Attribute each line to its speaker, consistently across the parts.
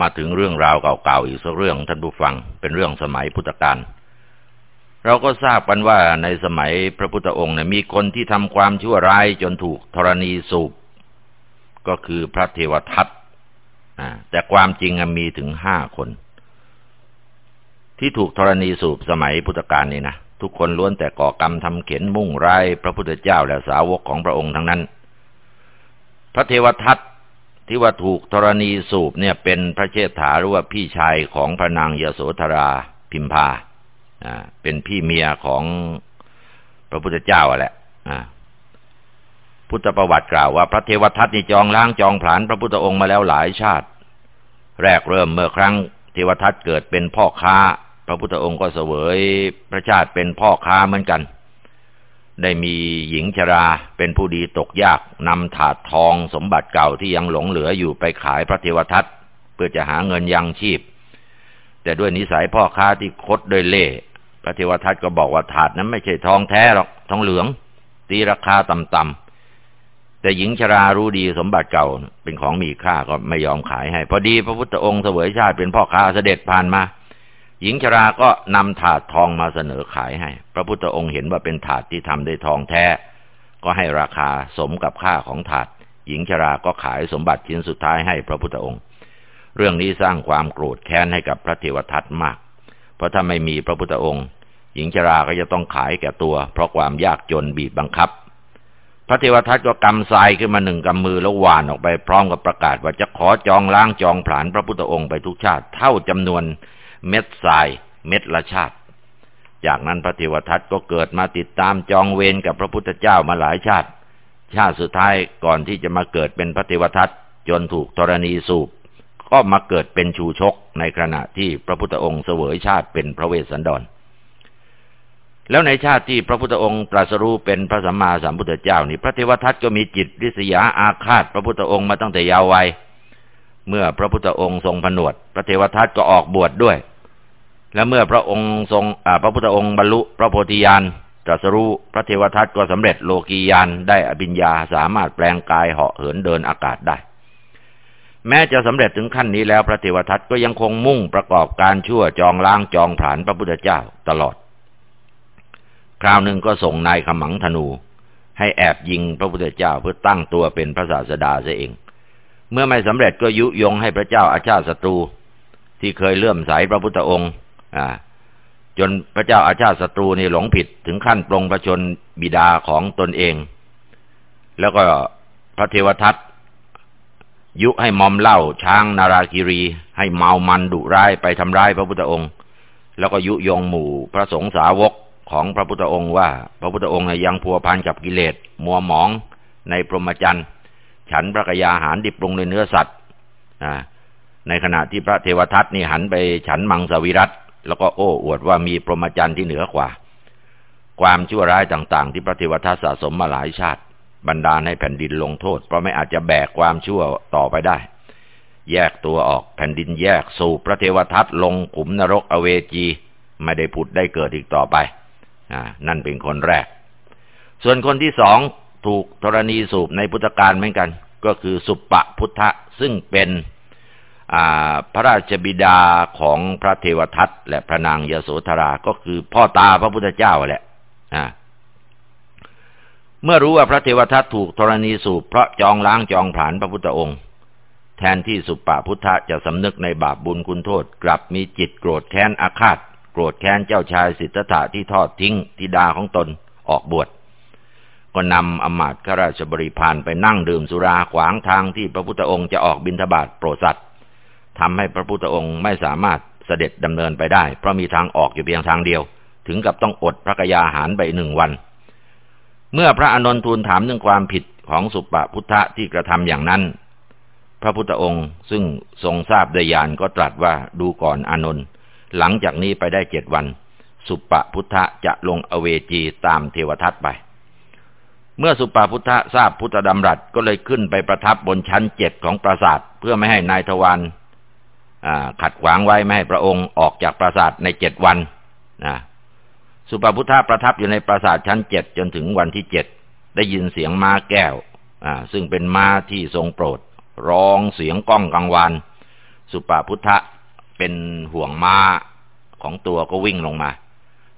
Speaker 1: มาถึงเรื่องราวเก่าๆอีกสักเรื่องท่านผู้ฟังเป็นเรื่องสมัยพุทธกาลเราก็ทราบกันว่าในสมัยพระพุทธองค์เนี่ยมีคนที่ทำความชั่วร้ายจนถูกธรณีสูบ ก็คือพระเทวทัตแต่ความจริงมีถึงห้าคน ที่ถูกธรณีสูบสมัยพุทธกาลนี่นะทุกคนล้วนแต่ก่อกรรมทำเข็นมุ่งร้ายพระพุทธเจ้าและสาวกของพระองค์ทั้งนั้น พระเทวทัต ที่ว่าถูกธรณีสูบเนี่ยเป็นพระเชษฐาหรือว่าพี่ชายของพระนางยโสธราพิมพาอ่าเป็นพี่เมียของพระพุทธเจ้าแหละอ่าพุทธประวัติกล่าวว่าพระเทวทัตนี่จองล้างจองผลานพระพุทธองค์มาแล้วหลายชาติ แรกเริ่มเมื่อครั้งเทวทัตเกิดเป็นพ่อค้า พระพุทธองค์ก็เสวยพระชาติเป็นพ่อค้าเหมือนกัน ได้มีหญิงชราเป็นผู้ดีตกยากนำถาดทองสมบัติเก่าที่ยังหลงเหลืออยู่ไปขายพระเทวทัตเพื่อจะหาเงินยังชีพ แต่ด้วยนิสัยพ่อค้าที่คดโดยเล่พระเทวทัตก็บอกว่าถาดนั้นไม่ใช่ทองแท้หรอกทองเหลืองตีราคาต่ำๆแต่หญิงชรารู้ดีสมบัติเก่าเป็นของมีค่าก็ไม่ยอมขายให้ พอดีพระพุทธองค์เสวยชาติเป็นพ่อค้าเสด็จผ่านมา หญิงชราก็นำถาดทองมาเสนอขายให้ พระพุทธองค์เห็นว่าเป็นถาดที่ทำด้วยทองแท้ ก็ให้ราคาสมกับค่าของถาด หญิงชราก็ขายสมบัติชิ้นสุดท้ายให้พระพุทธองค์ เรื่องนี้สร้างความโกรธแค้นให้กับพระเทวทัตมาก เพราะถ้าไม่มีพระพุทธองค์ หญิงชราก็จะต้องขายแก่ตัว เพราะความยากจนบีบบังคับ พระเทวทัตก็กำทรายขึ้นมาหนึ่งกำมือแล้วหวานออกไปพร้อมกับประกาศว่าจะขอจองล้างจองผลาญพระพุทธองค์ไปทุกชาติเท่าจำนวน เม็ดทราย เม็ดละชาติ จากนั้นพระเทวทัตก็เกิดมาติดตามจองเวรกับพระพุทธเจ้ามาหลายชาติ ชาติสุดท้ายก่อนที่จะมาเกิดเป็นพระเทวทัตจนถูกธรณีสูบ ก็มาเกิดเป็นชูชกในขณะที่พระพุทธองค์เสวยชาติเป็นพระเวสสันดร แล้วในชาติที่พระพุทธองค์ตรัสรู้เป็นพระสัมมาสัมพุทธเจ้านี่พระเทวทัตก็มีจิตริษยาอาฆาตพระพุทธองค์มาตั้งแต่ยาววัยเมื่อพระพุทธองค์ทรงผนวด พระเทวทัตก็ออกบวชดด้วย และเมื่อพระองค์ทรงพระพุทธองค์บรรลุพระโพธิญาณตรัสรู้พระเทวทัตก็สำเร็จโลกียานได้อภิญญาสามารถแปลงกายเหาะเหินเดินอากาศได้ แม้จะสำเร็จถึงขั้นนี้แล้วพระเทวทัตก็ยังคงมุ่งประกอบการชั่วจองล้างจองผลานพระพุทธเจ้าตลอด คราวหนึ่งก็ส่งนายขมังธนู ให้แอบยิงพระพุทธเจ้าเพื่อตั้งตัวเป็นพระศาสดาเสียเอง เมื่อไม่สำเร็จก็ยุยงให้พระเจ้าอาชาติศัตรู ที่เคยเลื่อมใสพระพุทธองค์ จนพระเจ้าอาชาติศัตรูนี่หลงผิดถึงขั้นปรงประชนบิดาของตนเอง แล้วก็พระเทวทัตยุให้มอมเหล่าช้างนาราคิรี ให้เมามันดุร้ายไปทำร้ายพระพุทธองค์ แล้วก็ยุยงหมู่พระสงฆ์สาวกของพระพุทธองค์ว่า พระพุทธองค์ยังพัวพันกับกิเลสมัวหมองในพรหมจรรย์ฉันพระกยาหารดิบปรุงในเนื้อสัตว์ในขณะที่พระเทวทัตนี่หันไปฉันมังสวิรัต แล้วก็โอ้อวดว่ามีพรหมจรรย์ที่เหนือกว่า ความชั่วร้ายต่างๆ ที่พระเทวทัตสะสมมาหลายชาติ บรรดาให้แผ่นดินลงโทษ เพราะไม่อาจจะแบกความชั่วต่อไปได้ แยกตัวออกแผ่นดินแยกสู่พระเทวทัตลงขุมนรกอเวจี ไม่ได้ผุดได้เกิดอีกต่อไปอนั่นเป็นคนแรก ส่วนคนที่สองถูกธรณีสูบในพุทธการเหมือนกัน ก็คือสุปปะพุทธะซึ่งเป็น พระราชบิดาของพระเทวทัตและพระนางยโสธรา ก็คือพ่อตาพระพุทธเจ้าแหละเมื่อรู้ว่าพระเทวทัตถูกธรณีสูบเพราะจองล้างจองผลานพระพุทธองค์ แทนที่สุปปาพุทธะจะสำนึกในบาปบุญคุณโทษ กลับมีจิตโกรธแค้นอาฆาต โกรธแค้นเจ้าชายสิทธัตถะที่ทอดทิ้งธิดาของตนออกบวชก็นำอมาตย์ข้าราชบริพารไปนั่งดื่มสุราขวางทางที่พระพุทธองค์จะออกบิณฑบาตโปรดสัตว ทำให้พระพุทธองค์ไม่สามารถเสด็จดำเนินไปได้ เพราะมีทางออกอยู่เพียงทางเดียว ถึงกับต้องอดพระกยาหารไปหนึ่งวัน เมื่อพระอนนทูลถามเรื่องความผิดของสุปปพุทธะที่กระทำอย่างนั้น พระพุทธองค์ซึ่งทรงทราบโดยญาณก็ตรัสว่าดูก่อนอนนท์หลังจากนี้ไปได้เจ็ดวัน สุปปพุทธะจะลงอเวจีตามเทวทัตไป เมื่อสุปปพุทธะทราบพุทธดำรัสก็เลยขึ้นไปประทับบนชั้นเจ็ดของปราสาท เพื่อไม่ให้นายทวาร ขัดขวางไว้ไม่ให้พระองค์ออกจากปราสาทในเจ็ดวันนะสุปพุทธะประทับอยู่ในปราสาทชั้นเจ็ดจนถึงวันที่เจ็ดได้ยินเสียงม้าแก้วซึ่งเป็นม้าที่ทรงโปรด ร้องเสียงก้องกังวานสุปาพุทธะเป็นห่วงม้าของตัวก็วิ่งลงมา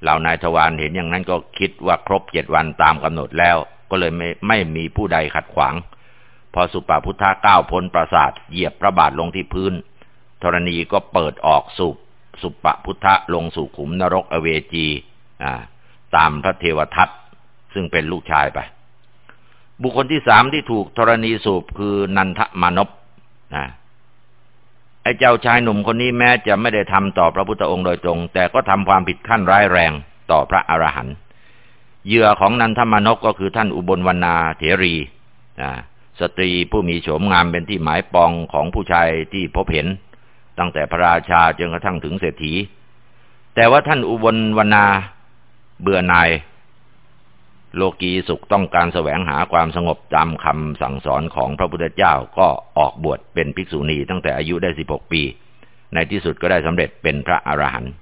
Speaker 1: เหล่านายทวารเห็นอย่างนั้นก็คิดว่าครบเจ็ดวันตามกำหนดแล้ว ก็เลยไม่ไม่มีผู้ใดขัดขวาง พอสุปาพุทธะก้าวพ้นปราสาทเหยียบพระบาทลงที่พื้น ธรณีก็เปิดออกสุปสุปพุทธะลงสู่ขุมนรกอเวจีตามพระเทวทัตซึ่งเป็นลูกชายไป บุคคลที่สามที่ถูกธรณีสูบคือนันทมานพนะไอ้เจ้าชายหนุ่มคนนี้แม้จะไม่ได้ทำต่อพระพุทธองค์โดยตรง แต่ก็ทำความผิดขั้นร้ายแรงต่อพระอรหันต์เหยื่อของนันทมานพก็คือท่านอุบลวรรณาเถรีนะสตรีผู้มีโฉมงามเป็นที่หมายปองของผู้ชายที่พบเห็น ตั้งแต่พระราชาจนกระทั่งถึงเศรษฐี แต่ว่าท่านอุบลวรรณาเบื่อนายโลกีสุขต้องการแสวงหาความสงบจำคำสั่งสอนของพระพุทธเจ้าก็ออกบวชเป็นภิกษุณีตั้งแต่อายุได้สิบหกปี ในที่สุดก็ได้สำเร็จเป็นพระอรหันต์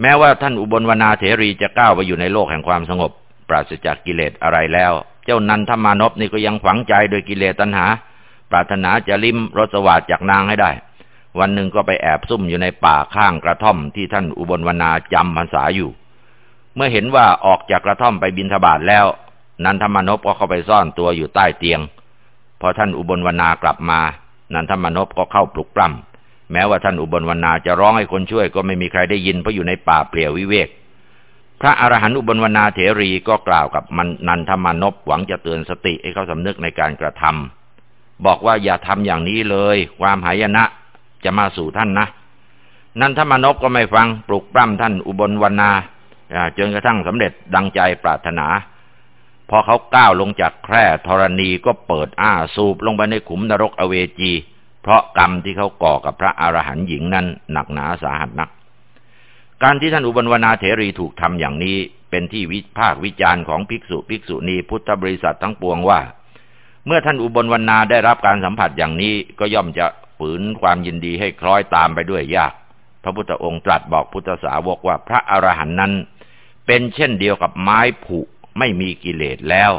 Speaker 1: แม้ว่าท่านอุบลวนาเถรีจะก้าวไปอยู่ในโลกแห่งความสงบ ปราศจากกิเลสอะไรแล้ว เจ้านันทมานพนี่ก็ยังฝังใจโดยกิเลสตัณหา ปรารถนาจะลิ้มรสสวัสดจากนางให้ได้ วันหนึ่งก็ไปแอบซุ่มอยู่ในป่าข้างกระท่อมที่ท่านอุบลวนาจำพรรษาอยู่ เมื่อเห็นว่าออกจากกระท่อมไปบินทบาทแล้ว นันทมนพก็เข้าไปซ่อนตัวอยู่ใต้เตียง พอท่านอุบลวรรณากลับมา นันทมนพก็เข้าปลุกปล้ำแม้ว่าท่านอุบลวรรณาจะร้องให้คนช่วยก็ไม่มีใครได้ยินเพราะอยู่ในป่าเปลี่ยววิเวก พระอรหันต์อุบลวรรณาเถรีก็กล่าวกับมันนันทมนพหวังจะเตือนสติให้เขาสำนึกในการกระทำบอกว่าอย่าทำอย่างนี้เลย ความหายนะ จะมาสู่ท่านนะนันทมนพก็ไม่ฟังปลุกปล้ำท่านอุบลวรรณาจนกระทั่งสำเร็จดังใจปรารถนา พอเขาก้าวลงจากแคร่ธรณีก็เปิดอ้าสูบลงไปในขุมนรกอเวจี เพราะกรรมที่เขาก่อกับพระอรหันต์หญิงนั้นหนักหนาสาหัสนัก การที่ท่านอุบลวนาเถรีถูกทำอย่างนี้เป็นที่วิพากวิจารณ์ของภิกษุภิกษุณีพุทธบริษัททั้งปวงว่า เมื่อท่านอุบลวนาได้รับการสัมผัสอย่างนี้ก็ย่อมจะ ฝืนความยินดีให้คล้อยตามไปด้วยยาก พระพุทธองค์ตรัสบอกพุทธสาวกว่าพระอรหันต์นั้น เป็นเช่นเดียวกับไม้ผุไม่มีกิเลสแล้ว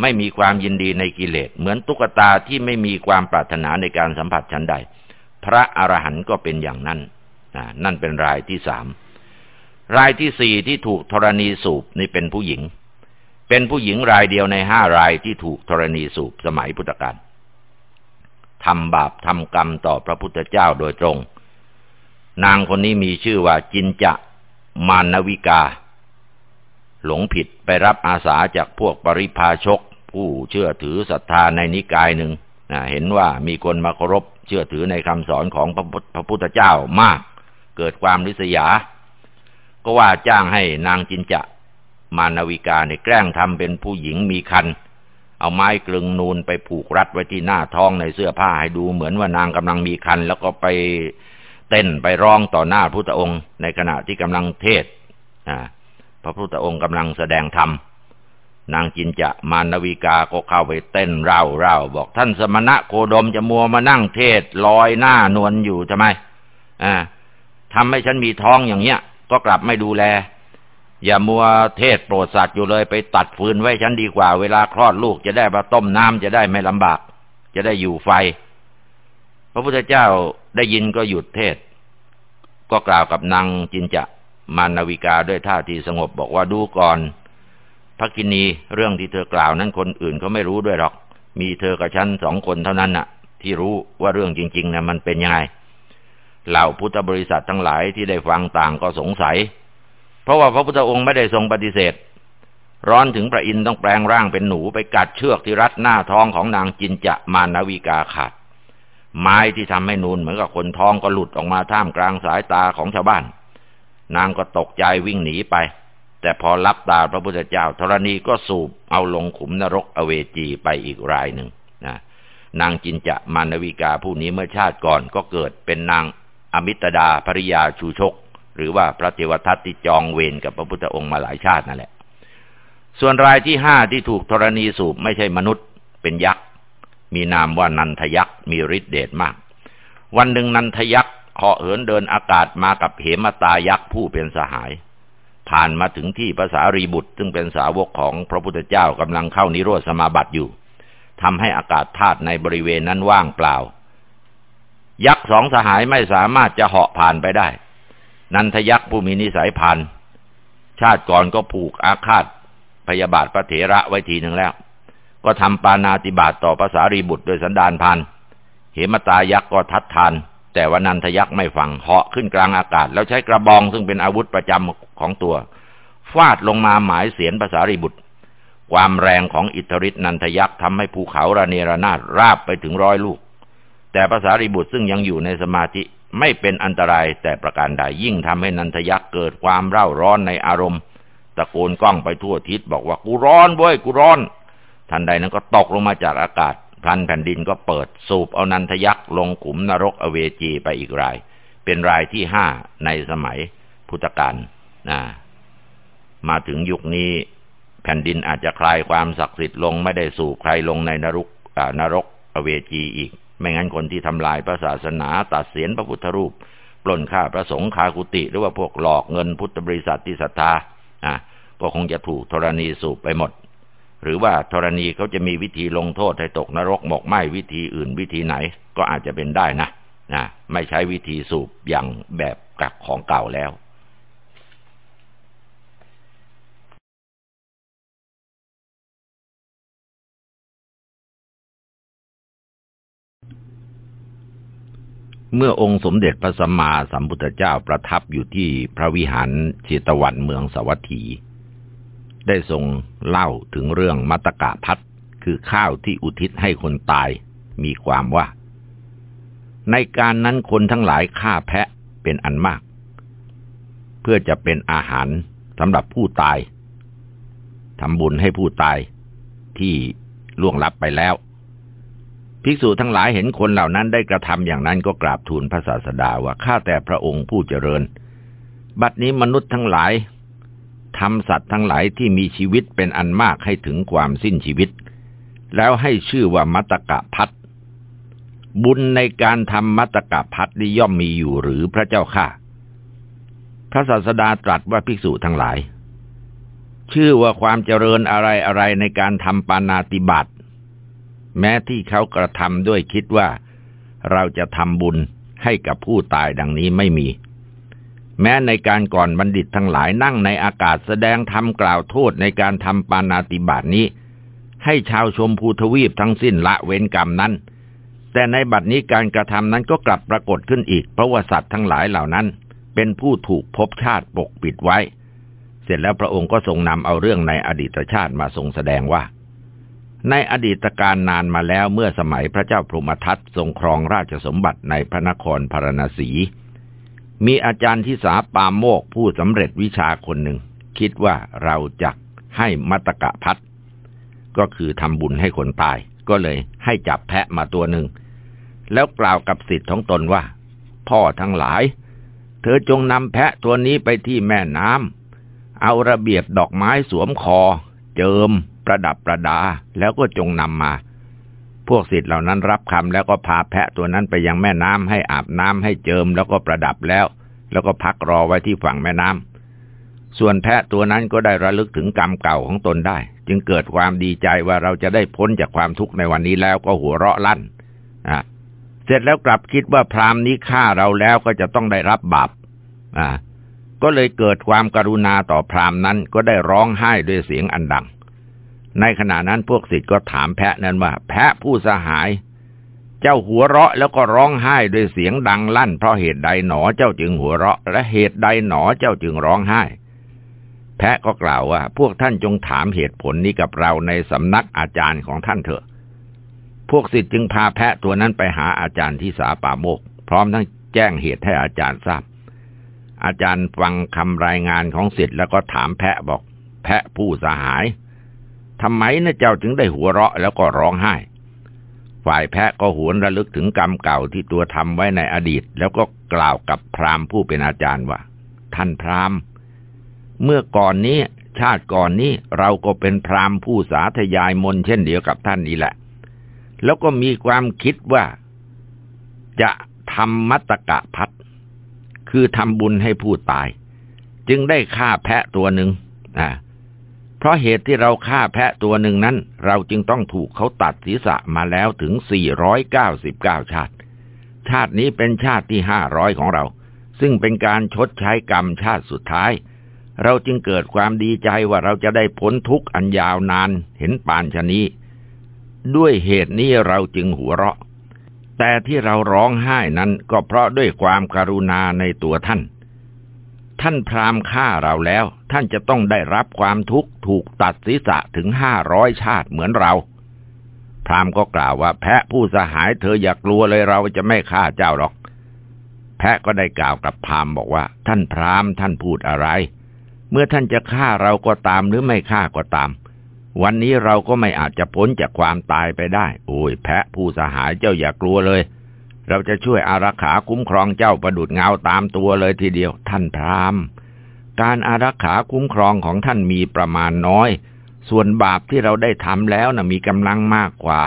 Speaker 1: ไม่มีความยินดีในกิเลส เหมือนตุ๊กตาที่ไม่มีความปรารถนาในการสัมผัสชั้นใด พระอรหันต์ก็เป็นอย่างนั้นนั่นเป็นรายที่สามรายที่สี่ที่ถูกธรณีสูบนี่เป็นผู้หญิง เป็นผู้หญิงรายเดียวในห้ารายที่ถูกธรณีสูบสมัยพุทธกาล ทำบาปทำกรรมต่อพระพุทธเจ้าโดยตรง นางคนนี้มีชื่อว่าจินจะมานวิกา หลงผิดไปรับอาสาจากพวกปริพาชก ผู้เชื่อถือศรัทธาในนิกายหนึ่งเห็นว่ามีคนมาเคารพเชื่อถือในคำสอนของพระพุทธเจ้ามาก เกิดความริษยา ก็ว่าจ้างให้นางจินจะมานวิกาเนี่ยแกล้งทำเป็นผู้หญิงมีคัน เอาไม้กลึงนูนไปผูกรัดไว้ที่หน้าท้องในเสื้อผ้าให้ดูเหมือนว่านางกำลังมีคัน แล้วก็ไปเต้นไปร้องต่อหน้าพุทธองค์ ในขณะที่กำลังเทศพระพุทธองค์กำลังแสดงธรรมนางจินจะมานวิกาก็เข้าไปเต้นเร่าเร่าบอกท่านสมณะโคดมจะมัวมานั่งเทศลอยหน้านวลอยู่ทำไมอ่าทำให้ฉันมีท้องอย่างเงี้ย ก็กลับไม่ดูแล อย่ามัวเทศโปรดสัตว์อยู่เลยไปตัดฟืนไว้ฉันดีกว่า เวลาคลอดลูกจะได้มาต้มน้ำจะได้ไม่ลำบาก จะได้อยู่ไฟ พระพุทธเจ้าได้ยินก็หยุดเทศ ก็กล่าวกับนางจินจะมานนาวิกาด้วยท่าทีสงบบอกว่าดูก่อนพระกินีเรื่องที่เธอกล่าวนั้นคนอื่นเขาไม่รู้ด้วยหรอก มีเธอกับฉันสองคนเท่านั้นน่ะ ที่รู้ว่าเรื่องจริงๆนะมันเป็นยังไงเหล่าพุทธบริษัททั้งหลายที่ได้ฟังต่างก็สงสัย เพราะว่าพระพุทธองค์ไม่ได้ทรงปฏิเสธ ร้อนถึงพระอินทร์ต้องแปลงร่างเป็นหนูไปกัดเชือกที่รัดหน้าท้องของนางจินจะมานวิกาขาดไม้ที่ทำให้นูนเหมือนกับคนท้องก็หลุดออกมาท่ามกลางสายตาของชาวบ้าน นางก็ตกใจวิ่งหนีไป แต่พอรับตาพระพุทธเจ้าธรณีก็สูบเอาลงขุมนรกอเวจีไปอีกรายหนึ่งนะนางจินจะมานวิกาผู้นี้เมื่อชาติก่อนก็เกิดเป็นนางอมิตดาภริยาชูชก หรือว่าพระเทวทัตที่จองเวรกับพระพุทธองค์มาหลายชาตินั่นแหละ ส่วนรายที่ห้าที่ถูกธรณีสูบไม่ใช่มนุษย์ เป็นยักษ์ มีนามว่านันทยักษ์มีฤทธิเดชมาก วันหนึ่งนันทยักษ์เหาะเหินเดินอากาศมากับเหมตายักษ์ผู้เป็นสหาย ผ่านมาถึงที่ภาษารีบุตร ซึ่งเป็นสาวกของพระพุทธเจ้ากำลังเข้านิโรธสมาบัติอยู่ทำให้อากาศธาตุในบริเวณนั้นว่างเปล่า ยักษ์สองสหายไม่สามารถจะเหาะผ่านไปได้ นันทยักษ์ผู้มีนิสัยพันชาติก่อนก็ผูกอาฆาตพยาบาทพระเถระไว้ทีหนึ่งแล้ว ก็ทำปานาติบาตต่อภาษารีบุตรโดยสันดานพันเหมตายักษ์ก็ทัดทาน แต่ว่านันทยักษ์ไม่ฟังเหาะขึ้นกลางอากาศ แล้วใช้กระบองซึ่งเป็นอาวุธประจำของตัว ฟาดลงมาหมายเสียนภาษารีบุตร ความแรงของอิทธิฤทธินันทยักษ์ทำให้ภูเขาระเนระนาดราบไปถึงร้อยลูก แต่ภาษารีบุตรซึ่งยังอยู่ในสมาธิ ไม่เป็นอันตรายแต่ประการใดยิ่งทำให้นันทยักษ์เกิดความเร่าร้อนในอารมณ์ตะโกนกล้องไปทั่วทิศบอกว่ากูร้อนเว้ยกูร้อน ทันใดนั้นก็ตกลงมาจากอากาศพันแผ่นดินก็เปิดสูบเอานันทยักษ์ลงขุมนรกอเวจีไปอีกราย เป็นรายที่ห้าในสมัยพุทธกาลนะมาถึงยุคนี้ แผ่นดินอาจจะคลายความศักดิ์สิทธิ์ลงไม่ได้สูบใครลงในนรกนรกอเวจีอีก ไม่งั้นคนที่ทำลายพระศาสนาตัดเสียนพระพุทธรูป ปล้นฆ่าพระสงฆ์คากุติ หรือว่าพวกหลอกเงินพุทธบริษัทที่ศรัทธาอะก็คงจะถูกธรณีสูบไปหมด หรือว่าธรณีเขาจะมีวิธีลงโทษให้ตกนรกหมกไหมวิธีอื่นวิธีไหน ก็อาจจะเป็นได้นะนะไม่ใช้วิธีสูบอย่างแบบกักของเก่าแล้ว เมื่อองค์สมเด็จพระสัมมาสัมพุทธเจ้าประทับอยู่ที่พระวิหารเชตวันเมืองสวัสถีได้ทรงเล่าถึงเรื่องมัตกะพัดคือข้าวที่อุทิศให้คนตายมีความว่า ในการนั้นคนทั้งหลายฆ่าแพะเป็นอันมาก เพื่อจะเป็นอาหารสำหรับผู้ตายทำบุญให้ผู้ตายที่ล่วงลับไปแล้ว ภิกษุทั้งหลายเห็นคนเหล่านั้นได้กระทำอย่างนั้นก็กราบทูลพระศาสดาว่าข้าแต่พระองค์ผู้เจริญ บัดนี้มนุษย์ทั้งหลายทำสัตว์ทั้งหลายที่มีชีวิตเป็นอันมากให้ถึงความสิ้นชีวิต แล้วให้ชื่อว่ามัตกะพัดบุญในการทำมัตกะพัดนี้ย่อมมีอยู่หรือพระเจ้าข้าพระศาสดาตรัสว่าภิกษุทั้งหลาย ชื่อว่าความเจริญอะไรอะไรในการทำปานาติบาต แม้ที่เขากระทำด้วยคิดว่า เราจะทำบุญให้กับผู้ตายดังนี้ไม่มี แม้ในการก่อนบัณฑิตทั้งหลายนั่งในอากาศแสดงธรรมกล่าวโทษในการทำปานาติบาตนี้ ให้ชาวชมพูทวีปทั้งสิ้นละเว้นกรรมนั้น แต่ในบัดนี้การกระทำนั้นก็กลับปรากฏขึ้นอีกเพราะว่าสัตว์ทั้งหลายเหล่านั้น เป็นผู้ถูกภพชาติปกปิดไว้ เสร็จแล้วพระองค์ก็ทรงนำเอาเรื่องในอดีตชาติมาทรงแสดงว่า ในอดีตการนานมาแล้วเมื่อสมัยพระเจ้าพรหมทัตทรงครองราชสมบัติในพระนครพาราณสี มีอาจารย์ที่สาปามโมกผู้สำเร็จวิชาคนหนึ่ง คิดว่าเราจะให้มัตกะพัดก็คือทำบุญให้คนตาย ก็เลยให้จับแพะมาตัวหนึ่ง แล้วกล่าวกับสิทธิ์ของตนว่า พ่อทั้งหลาย เธอจงนำแพะตัวนี้ไปที่แม่น้ำเอาระเบียบดอกไม้สวมคอ เจิม ประดับประดา แล้วก็จงนำมา พวกสิทธิ์เหล่านั้นรับคำแล้วก็พาแพะตัวนั้นไปยังแม่น้ำให้อาบน้ำให้เจิมแล้วก็ประดับแล้ว แล้วก็พักรอไว้ที่ฝั่งแม่น้ำส่วนแพะตัวนั้นก็ได้ระลึกถึงกรรมเก่าของตนได้ จึงเกิดความดีใจว่าเราจะได้พ้นจากความทุกข์ในวันนี้แล้วก็หัวเราะลั่นอะเสร็จแล้วกลับคิดว่าพรามนี้ฆ่าเราแล้วก็จะต้องได้รับบาปอ่าก็เลยเกิดความกรุณาต่อพรามนั้นก็ได้ร้องไห้ด้วยเสียงอันดัง ในขณะนั้นพวกศิษย์ก็ถามแพะนั้นว่า แพะผู้สหาย เจ้าหัวเราะแล้วก็ร้องไห้ด้วยเสียงดังลั่น เพราะเหตุใดหนอเจ้าจึงหัวเราะ และเหตุใดหนอเจ้าจึงร้องไห้ แพะก็กล่าวว่า พวกท่านจงถามเหตุผลนี้กับเราในสำนักอาจารย์ของท่านเถอะ พวกศิษย์จึงพาแพะตัวนั้นไปหาอาจารย์ที่สาป่าโมก พร้อมทั้งแจ้งเหตุให้อาจารย์ทราบ อาจารย์ฟังคำรายงานของศิษย์แล้วก็ถามแพะบอก แพะผู้สหาย ทำไมนะเจ้าจึงได้หัวเราะแล้วก็ร้องไห้ ฝ่ายแพะก็หวนระลึกถึงกรรมเก่าที่ตัวทำไว้ในอดีต แล้วก็กล่าวกับพราหมณ์ผู้เป็นอาจารย์ว่า ท่านพราหมณ์ เมื่อก่อนนี้ชาติก่อนนี้เราก็เป็นพราหมณ์ผู้สาธยายมนเช่นเดียวกับท่านนี้แหละ แล้วก็มีความคิดว่า จะทำมัตตกะพัดคือทำบุญให้ผู้ตาย จึงได้ฆ่าแพะตัวหนึ่งอ่า เพราะเหตุที่เราฆ่าแพะตัวหนึ่งนั้น เราจึงต้องถูกเขาตัดศีรษะมาแล้วถึง 499 ชาติ ชาตินี้เป็นชาติที่ห้าร้อยของเรา ซึ่งเป็นการชดใช้กรรมชาติสุดท้าย เราจึงเกิดความดีใจว่าเราจะได้พ้นทุกข์อันยาวนานเห็นปานชนี้ ด้วยเหตุนี้เราจึงหัวเราะ แต่ที่เราร้องไห้นั้นก็เพราะด้วยความการุณาในตัวท่าน ท่านพราหมณ์ฆ่าเราแล้ว ท่านจะต้องได้รับความทุกข์ถูกตัดศีรษะถึงห้าร้อยชาติเหมือนเรา พราหมณ์ก็กล่าวว่า แพะผู้สหายเธออย่ากลัวเลยเราจะไม่ฆ่าเจ้าหรอก แพะก็ได้กล่าวกับพราหมณ์บอกว่า ท่านพราหมณ์ท่านพูดอะไร เมื่อท่านจะฆ่าเราก็ตามหรือไม่ฆ่าก็ตาม วันนี้เราก็ไม่อาจจะพ้นจากความตายไปได้ โอ้ย แพะผู้สหายเจ้าอย่ากลัวเลย เราจะช่วยอารักขาคุ้มครองเจ้าประดุดเงาตามตัวเลยทีเดียว ท่านพรามการอารักขาคุ้มครองของท่านมีประมาณน้อย ส่วนบาปที่เราได้ทำแล้วนะมีกำลังมากกว่า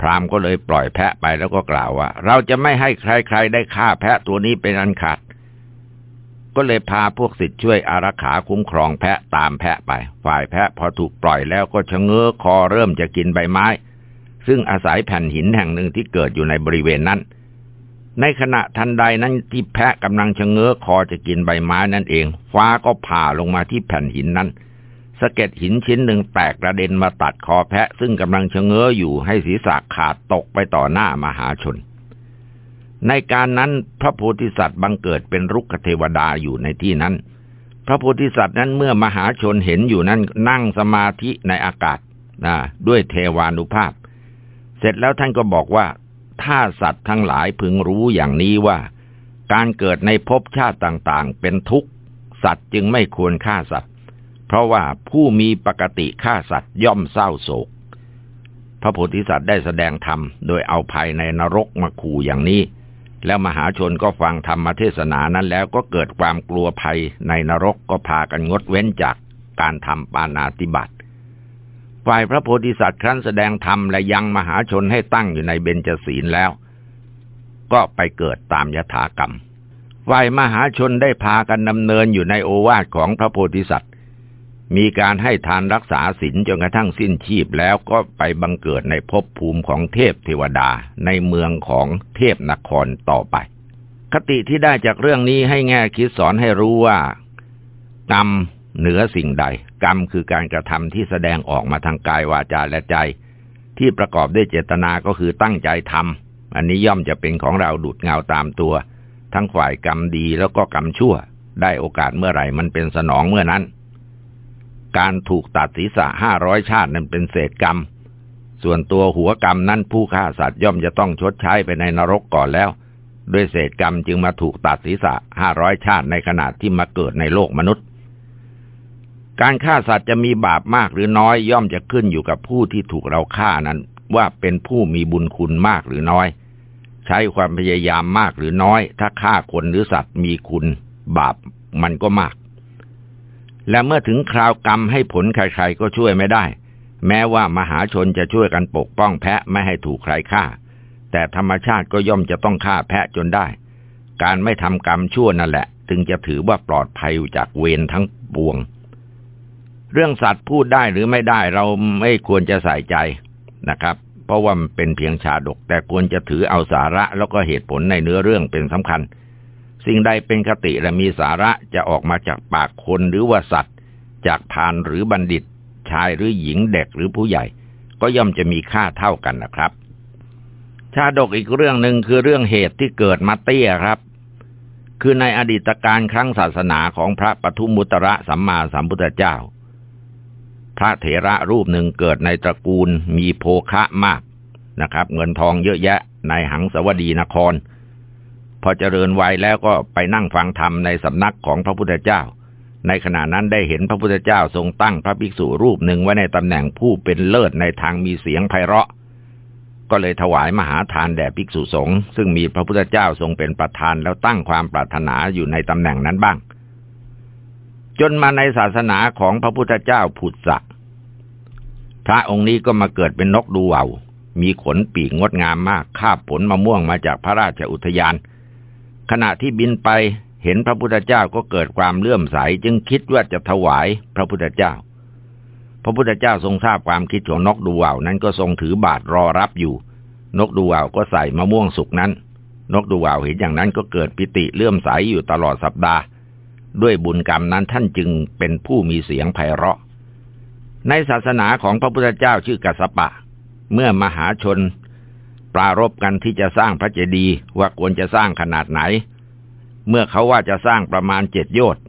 Speaker 1: พรามก็เลยปล่อยแพะไปแล้วก็กล่าวว่า เราจะไม่ให้ใครๆได้ฆ่าแพะตัวนี้เป็นอันขาดก็เลยพาพวกสิทธิ์ช่วยอารักขาคุ้มครองแพะตามแพะไป ฝ่ายแพะพอถูกปล่อยแล้วก็ชะเง้อคอเริ่มจะกินใบไม้ ซึ่งอาศัยแผ่นหินแห่งหนึ่งที่เกิดอยู่ในบริเวณนั้น ในขณะทันใดนั้นที่แพะกำลังชะเง้อคอจะกินใบไม้นั่นเอง ฟ้าก็ผ่าลงมาที่แผ่นหินนั้นสะเก็ดหินชิ้นหนึ่งแตกกระเด็นมาตัดคอแพะ ซึ่งกำลังชะเง้ออยู่ให้ศีรษะขาดตกไปต่อหน้ามหาชน ในการนั้นพระโพธิสัตว์บังเกิดเป็นรุกขเทวดาอยู่ในที่นั้น พระโพธิสัตว์นั้นเมื่อมหาชนเห็นอยู่นั้นนั่งสมาธิในอากาศนะด้วยเทวานุภาพ เสร็จแล้วท่านก็บอกว่า ถ้าสัตว์ทั้งหลายพึงรู้อย่างนี้ว่า การเกิดในภพชาติต่างๆ เป็นทุกข์ สัตว์จึงไม่ควรฆ่าสัตว์ เพราะว่าผู้มีปกติฆ่าสัตว์ย่อมเศร้าโศก พระโพธิสัตว์ได้แสดงธรรมโดยเอาภัยในนรกมาขู่อย่างนี้ แล้วมหาชนก็ฟังธรรมเทศนานั้นแล้วก็เกิดความกลัวภัยในนรกก็พากันงดเว้นจากการทำปานาติบัติ ฝ่ายพระโพธิสัตว์ครั้นแสดงธรรมและยังมหาชนให้ตั้งอยู่ในเบญจศีลแล้ว ก็ไปเกิดตามยถากรรม ฝ่ายมหาชนได้พากันดำเนินอยู่ในโอวาทของพระโพธิสัตว์ มีการให้ทานรักษาศีลจนกระทั่งสิ้นชีพแล้วก็ไปบังเกิดในภพภูมิของเทพเทวดาในเมืองของเทพนครต่อไป คติที่ได้จากเรื่องนี้ให้แง่คิดสอนให้รู้ว่ากรรม เหนือสิ่งใด กรรมคือการกระทำที่แสดงออกมาทางกายวาจาและใจ ที่ประกอบด้วยเจตนาก็คือตั้งใจทำอันนี้ย่อมจะเป็นของเราดูดเงาตามตัว ทั้งฝ่ายกรรมดีแล้วก็กรรมชั่ว ได้โอกาสเมื่อไหร่มันเป็นสนองเมื่อนั้น การถูกตัดศีรษะห้าร้อยชาตินั้นเป็นเศษกรรม ส่วนตัวหัวกรรมนั้นผู้ฆ่าสัตว์ย่อมจะต้องชดใช้ไปในนรกก่อนแล้วด้วยเศษกรรมจึงมาถูกตัดศีรษะห้าร้อยชาติในขณะที่มาเกิดในโลกมนุษย์ การฆ่าสัตว์จะมีบาปมากหรือน้อยย่อมจะขึ้นอยู่กับผู้ที่ถูกเราฆ่านั้น ว่าเป็นผู้มีบุญคุณมากหรือน้อย ใช้ความพยายามมากหรือน้อย ถ้าฆ่าคนหรือสัตว์มีคุณ บาปมันก็มาก และเมื่อถึงคราวกรรมให้ผลใครๆก็ช่วยไม่ได้ แม้ว่ามหาชนจะช่วยกันปกป้องแพะไม่ให้ถูกใครฆ่า แต่ธรรมชาติก็ย่อมจะต้องฆ่าแพะจนได้ การไม่ทำกรรมชั่วนั่นแหละถึงจะถือว่าปลอดภัยจากเวรทั้งปวง เรื่องสัตว์พูดได้หรือไม่ได้เราไม่ควรจะใส่ใจนะครับ เพราะว่ามันเป็นเพียงชาดก แต่ควรจะถือเอาสาระแล้วก็เหตุผลในเนื้อเรื่องเป็นสำคัญ สิ่งใดเป็นคติและมีสาระจะออกมาจากปากคนหรือว่าสัตว์ จากพานหรือบัณฑิต ชายหรือหญิงเด็กหรือผู้ใหญ่ ก็ย่อมจะมีค่าเท่ากันนะครับ ชาดกอีกเรื่องหนึ่งคือเรื่องเหตุที่เกิดมาเตี้ยครับคือในอดีตการครั้งศาสนาของพระปทุมมุตระสัมมาสัมพุทธเจ้า พระเถระรูปหนึ่งเกิดในตระกูลมีโภคะมากนะครับ เงินทองเยอะแยะในหังสวดีนคร พอเจริญวัยแล้วก็ไปนั่งฟังธรรมในสำนักของพระพุทธเจ้า ในขณะนั้นได้เห็นพระพุทธเจ้าทรงตั้งพระภิกษุรูปหนึ่งไว้ในตำแหน่งผู้เป็นเลิศในทางมีเสียงไพเราะ ก็เลยถวายมหาทานแด่ภิกษุสงฆ์ซึ่งมีพระพุทธเจ้าทรงเป็นประธานแล้วตั้งความปรารถนาอยู่ในตำแหน่งนั้นบ้าง จนมาในศาสนาของพระพุทธเจ้าผุดสะพระองค์นี้ก็มาเกิดเป็นนกดูเอามีขนปีกงดงามมากคาบผลมะม่วงมาจากพระราชอุทยาน ขณะที่บินไปเห็นพระพุทธเจ้าก็เกิดความเลื่อมใสจึงคิดว่าจะถวายพระพุทธเจ้า พระพุทธเจ้าทรงทราบความคิดของนกดูว่านั้นก็ทรงถือบาตรรอรับอยู่ นกดูว่าวก็ใส่มะม่วงสุกนั้น นกดูวาวเห็นอย่างนั้นก็เกิดปิติเลื่อมใสอยู่ตลอดสัปดาห์ ด้วยบุญกรรมนั้นท่านจึงเป็นผู้มีเสียงไพเราะ ในศาสนาของพระพุทธเจ้าชื่อกัสปะ เมื่อมหาชน ปรารบกันที่จะสร้างพระเจดีย์ว่าควรจะสร้างขนาดไหน เมื่อเขาว่าจะสร้างประมาณเจ็ดโยชน์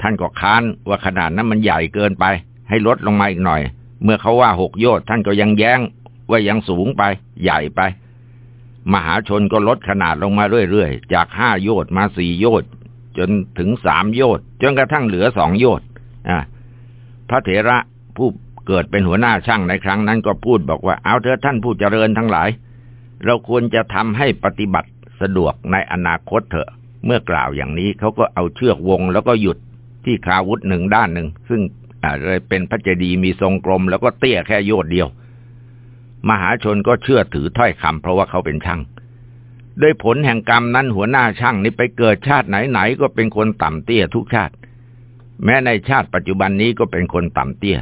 Speaker 1: ท่านก็ค้านว่าขนาดนั้นมันใหญ่เกินไป ให้ลดลงมาอีกหน่อย เมื่อเขาว่าหกโยชน์ท่านก็ยังแย้งว่ายังสูงไป ใหญ่ไป มหาชนก็ลดขนาดลงมาเรื่อยๆ จากห้าโยชน์มาสี่โยชน์ จนถึงสามโยชน์จนกระทั่งเหลือสองโยชน์พระเถระผู้เกิดเป็นหัวหน้าช่างในครั้งนั้นก็พูดบอกว่าเอาเถอะท่านผู้เจริญทั้งหลาย เราควรจะทำให้ปฏิบัติสะดวกในอนาคตเถอะ เมื่อกล่าวอย่างนี้เขาก็เอาเชือกวงแล้วก็หยุดที่คาวุธหนึ่งด้านหนึ่ง ซึ่งอาจจะเป็นพระเจดีย์มีทรงกลม แล้วก็เตี้ยแค่โยดเดียว มหาชนก็เชื่อถือถ้อยคำเพราะว่าเขาเป็นช่าง โดยผลแห่งกรรมนั้นหัวหน้าช่างนี่ไปเกิดชาติไหนๆก็เป็นคนต่ำเตี้ยทุกชาติ แม้ในชาติปัจจุบันนี้ก็เป็นคนต่ำเตี้ย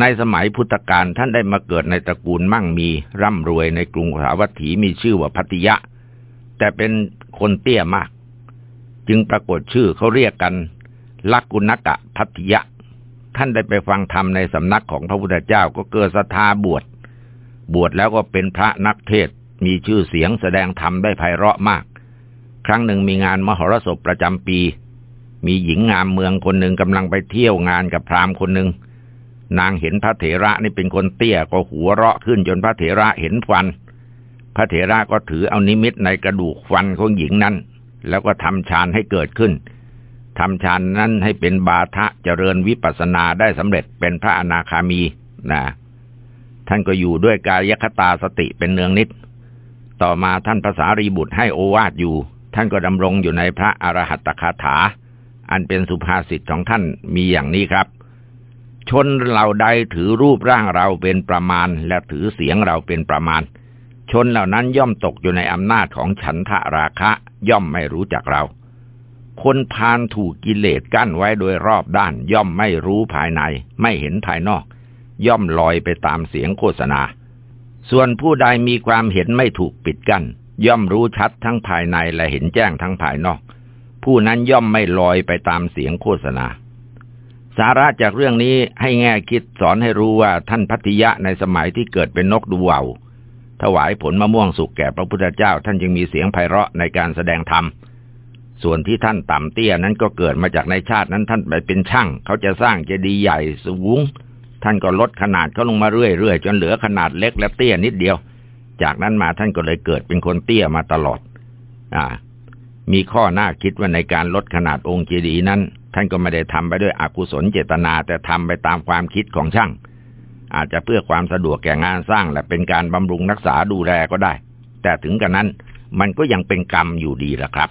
Speaker 1: ในสมัยพุทธกาลท่านได้มาเกิดในตระกูลมั่งมีร่ำรวยในกรุงสาวัตถีมีชื่อว่าพัทยะ แต่เป็นคนเตี้ยมาก จึงปรากฏชื่อเขาเรียกกันลักกุณกะพัทยะ ท่านได้ไปฟังธรรมในสำนักของพระพุทธเจ้าก็เกิดศรัทธาบวช บวชแล้วก็เป็นพระนักเทศ มีชื่อเสียงแสดงธรรมได้ไพเราะมาก ครั้งหนึ่งมีงานมหรสพประจำปี มีหญิงงามเมืองคนหนึ่งกำลังไปเที่ยวงานกับพราหมณ์คนหนึ่งนางเห็นพระเถระนี่เป็นคนเตี้ยก็หัวเราะขึ้นจนพระเถระเห็นฟัน พระเถระก็ถือเอานิมิตในกระดูกฟันของหญิงนั้น แล้วก็ทำฌานให้เกิดขึ้นทำฌานนั้นให้เป็นบาทะเจริญวิปัสสนาได้สำเร็จเป็นพระอนาคามีนะท่านก็อยู่ด้วยกายคตาสติเป็นเนืองนิด ต่อมาท่านภาษารีบุตรให้โอวาทอยู่ ท่านก็ดำรงอยู่ในพระอรหัตตคาถา อันเป็นสุภาษิตของท่านมีอย่างนี้ครับ ชนเหล่าใดถือรูปร่างเราเป็นประมาณ และถือเสียงเราเป็นประมาณ ชนเหล่านั้นย่อมตกอยู่ในอำนาจของฉันทะราคะย่อมไม่รู้จักเรา คนพานถูกกิเลสกั้นไว้โดยรอบด้าน ย่อมไม่รู้ภายใน ไม่เห็นภายนอก ย่อมลอยไปตามเสียงโฆษณา ส่วนผู้ใดมีความเห็นไม่ถูกปิดกัน้นย่อมรู้ชัดทั้งภายในและเห็นแจ้งทั้งภายนอก ผู้นั้นย่อมไม่ลอยไปตามเสียงโฆษณา สาระจากเรื่องนี้ให้แง่คิดสอนให้รู้ว่าท่านพัทยะในสมัยที่เกิดเป็นนกดูวาวถวายผลมะม่วงสุกแก่พระพุทธเจ้า ท่านจึงมีเสียงไพเราะในการแสดงธรรม ส่วนที่ท่านต่ำเตี้ยนั้นก็เกิดมาจากในชาตินั้นท่านไปเป็นช่าง เขาจะสร้างเจดีย์ใหญ่สูง ท่านก็ลดขนาดเขาลงมาเรื่อยๆจนเหลือขนาดเล็กและเตี้ยนิดเดียว จากนั้นมาท่านก็เลยเกิดเป็นคนเตี้ยมาตลอด อ่า มีข้อน่าคิดว่าในการลดขนาดองค์เจดีย์นั้น ท่านก็ไม่ได้ทำไปด้วยอกุศลเจตนาแต่ทำไปตามความคิดของช่าง อาจจะเพื่อความสะดวกแก่งานสร้างและเป็นการบำรุงรักษาดูแลก็ได้ แต่ถึงกันนั้นมันก็ยังเป็นกรรมอยู่ดีละครับ